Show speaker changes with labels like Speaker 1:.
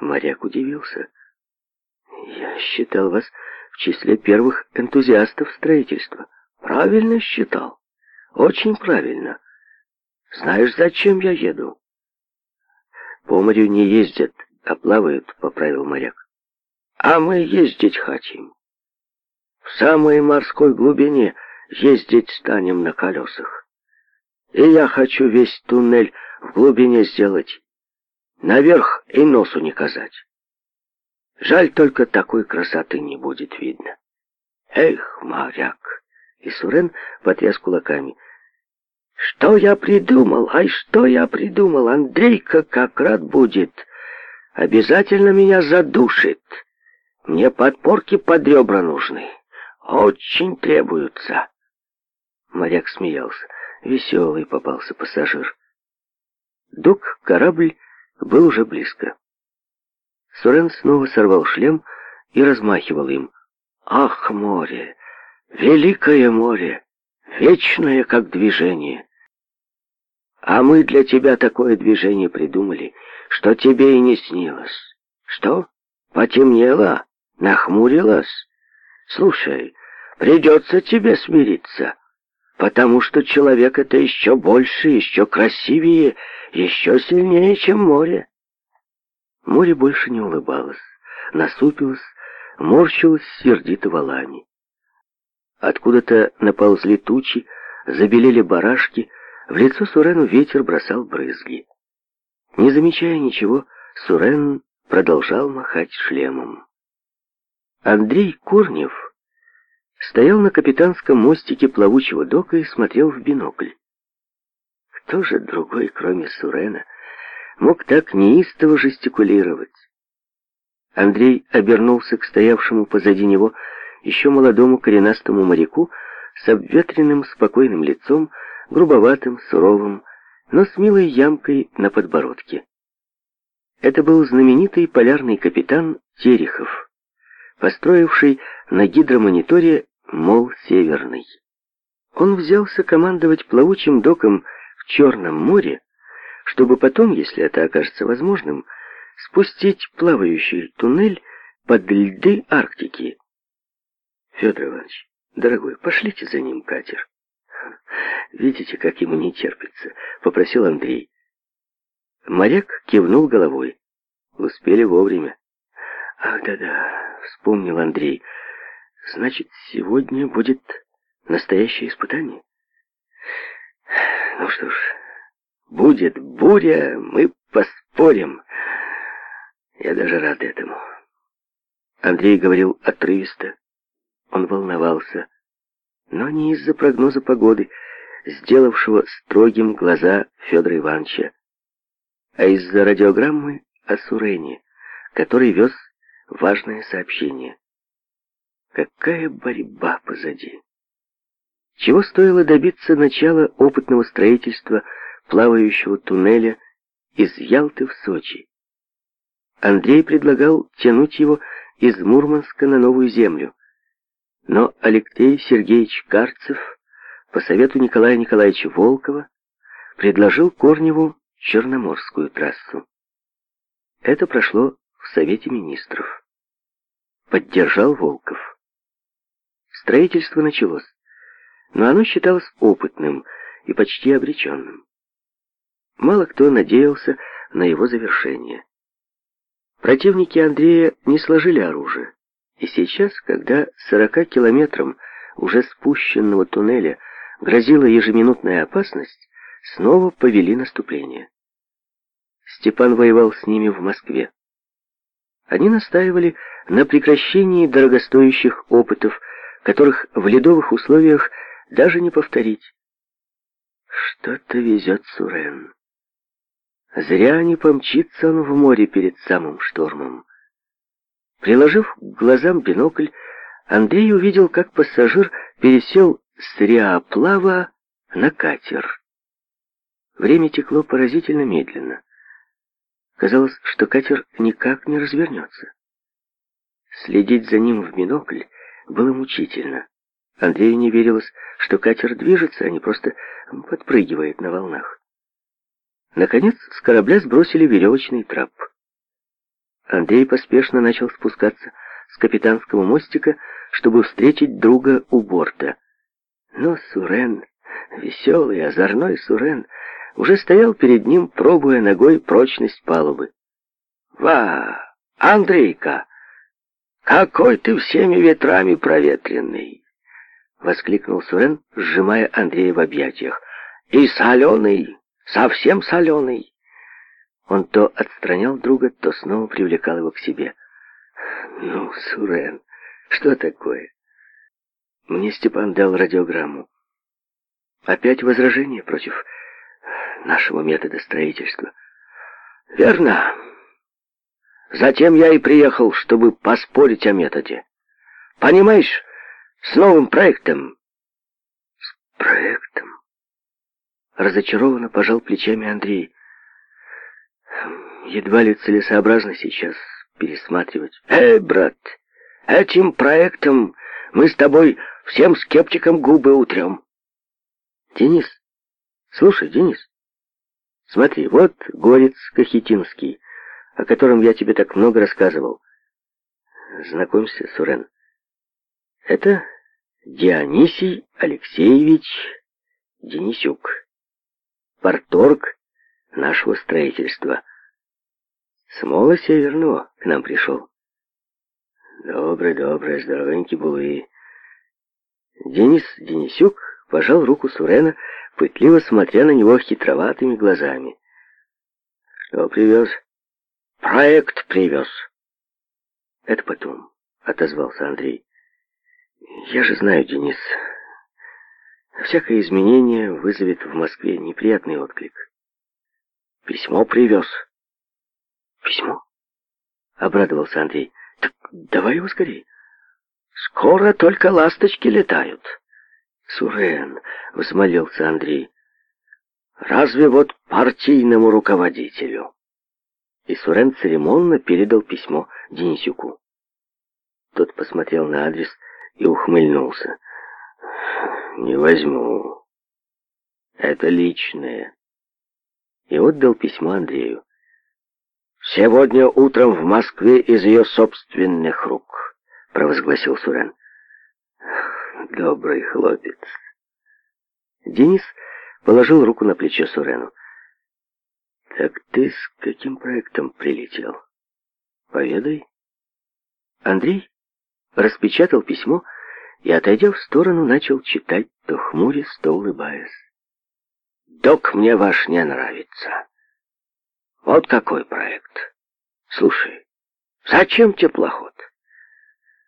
Speaker 1: Моряк удивился. «Я считал вас в числе первых энтузиастов строительства. Правильно считал. Очень правильно. Знаешь, зачем я еду?» «По морю не ездят, а плавают», — поправил моряк. «А мы ездить хотим. В самой морской глубине ездить станем на колесах. И я хочу весь туннель в глубине сделать» наверх и носу не казать. Жаль, только такой красоты не будет видно. Эх, моряк! И Сурен потряс кулаками. Что я придумал? Ай, что я придумал? Андрейка как рад будет. Обязательно меня задушит. Мне подпорки под ребра нужны. Очень требуются. Моряк смеялся. Веселый попался пассажир. Дуг, корабль был уже близко. Сурен снова сорвал шлем и размахивал им. «Ах, море! Великое море! Вечное, как движение!» «А мы для тебя такое движение придумали, что тебе и не снилось. Что? Потемнело? Нахмурилось? Слушай, придется тебе смириться потому что человек — это еще больше, еще красивее, еще сильнее, чем море. Море больше не улыбалось, насупилось, морщилось сердито валами. Откуда-то наползли тучи, забелели барашки, в лицо Сурену ветер бросал брызги. Не замечая ничего, Сурен продолжал махать шлемом. Андрей Корнев — стоял на капитанском мостике плавучего дока и смотрел в бинокль. Кто же другой, кроме Сурена, мог так неистово жестикулировать? Андрей обернулся к стоявшему позади него еще молодому коренастому моряку с обветренным спокойным лицом, грубоватым, суровым, но с милой ямкой на подбородке. Это был знаменитый полярный капитан Терехов, построивший на гидромониторе мол, северный. Он взялся командовать плавучим доком в Черном море, чтобы потом, если это окажется возможным, спустить плавающий туннель под льды Арктики. Федор Иванович, дорогой, пошлите за ним катер. Видите, как ему не терпится, попросил Андрей. Моряк кивнул головой. Успели вовремя. Ах, да-да, вспомнил Андрей. Значит, сегодня будет настоящее испытание. Ну что ж, будет буря, мы поспорим. Я даже рад этому. Андрей говорил отрывисто. Он волновался, но не из-за прогноза погоды, сделавшего строгим глаза Федора Ивановича, а из-за радиограммы о Сурене, который вез важное сообщение. Какая борьба позади! Чего стоило добиться начала опытного строительства плавающего туннеля из Ялты в Сочи? Андрей предлагал тянуть его из Мурманска на Новую Землю. Но Алексей Сергеевич Карцев по совету Николая Николаевича Волкова предложил Корневу Черноморскую трассу. Это прошло в Совете Министров. Поддержал Волков. Строительство началось, но оно считалось опытным и почти обреченным. Мало кто надеялся на его завершение. Противники Андрея не сложили оружие, и сейчас, когда 40 километрам уже спущенного туннеля грозила ежеминутная опасность, снова повели наступление. Степан воевал с ними в Москве. Они настаивали на прекращении дорогостоящих опытов которых в ледовых условиях даже не повторить. Что-то везет Сурен. Зря не помчится он в море перед самым штормом. Приложив к глазам бинокль, Андрей увидел, как пассажир пересел с Риаплава на катер. Время текло поразительно медленно. Казалось, что катер никак не развернется. Следить за ним в бинокль было мучительно. Андрею не верилось, что катер движется, а не просто подпрыгивает на волнах. Наконец с корабля сбросили веревочный трап. Андрей поспешно начал спускаться с капитанского мостика, чтобы встретить друга у борта. Но Сурен, веселый, озорной Сурен, уже стоял перед ним, пробуя ногой прочность палубы. «Ва! Андрейка!» «Какой ты всеми ветрами проветренный!» — воскликнул Сурен, сжимая Андрея в объятиях. «И соленый! Совсем соленый!» Он то отстранял друга, то снова привлекал его к себе. «Ну, Сурен, что такое?» Мне Степан дал радиограмму. Опять возражение против нашего метода строительства. «Верно!» Затем я и приехал, чтобы поспорить о методе. Понимаешь, с новым проектом. С проектом? Разочарованно пожал плечами Андрей. Едва ли целесообразно сейчас пересматривать. Эй, брат, этим проектом мы с тобой всем скептикам губы утрем. Денис, слушай, Денис, смотри, вот Горец Кахетинский о котором я тебе так много рассказывал. Знакомься, Сурен. Это Дионисий Алексеевич Денисюк, порторг нашего строительства. С Мола Северного к нам пришел. Добрый, добрый, здоровенький был и. Денис Денисюк пожал руку Сурена, пытливо смотря на него хитроватыми глазами. Что привез? — Проект привез. Это потом, отозвался Андрей. Я же знаю, Денис, всякое изменение вызовет в Москве неприятный отклик. Письмо привез. Письмо? Обрадовался Андрей. Так давай его скорее. Скоро только ласточки летают. Сурен, взмолился Андрей. Разве вот партийному руководителю? и Сурен церемонно передал письмо Денисюку. Тот посмотрел на адрес и ухмыльнулся. «Не возьму. Это личное». И отдал письмо Андрею. «Сегодня утром в Москве из ее собственных рук», — провозгласил Сурен. «Добрый хлопец». Денис положил руку на плечо Сурену. «Так ты с каким проектом прилетел? Поведай». Андрей распечатал письмо и, отойдя в сторону, начал читать, то хмурясь, то улыбаясь. «Док мне ваш не нравится. Вот какой проект. Слушай, зачем теплоход?»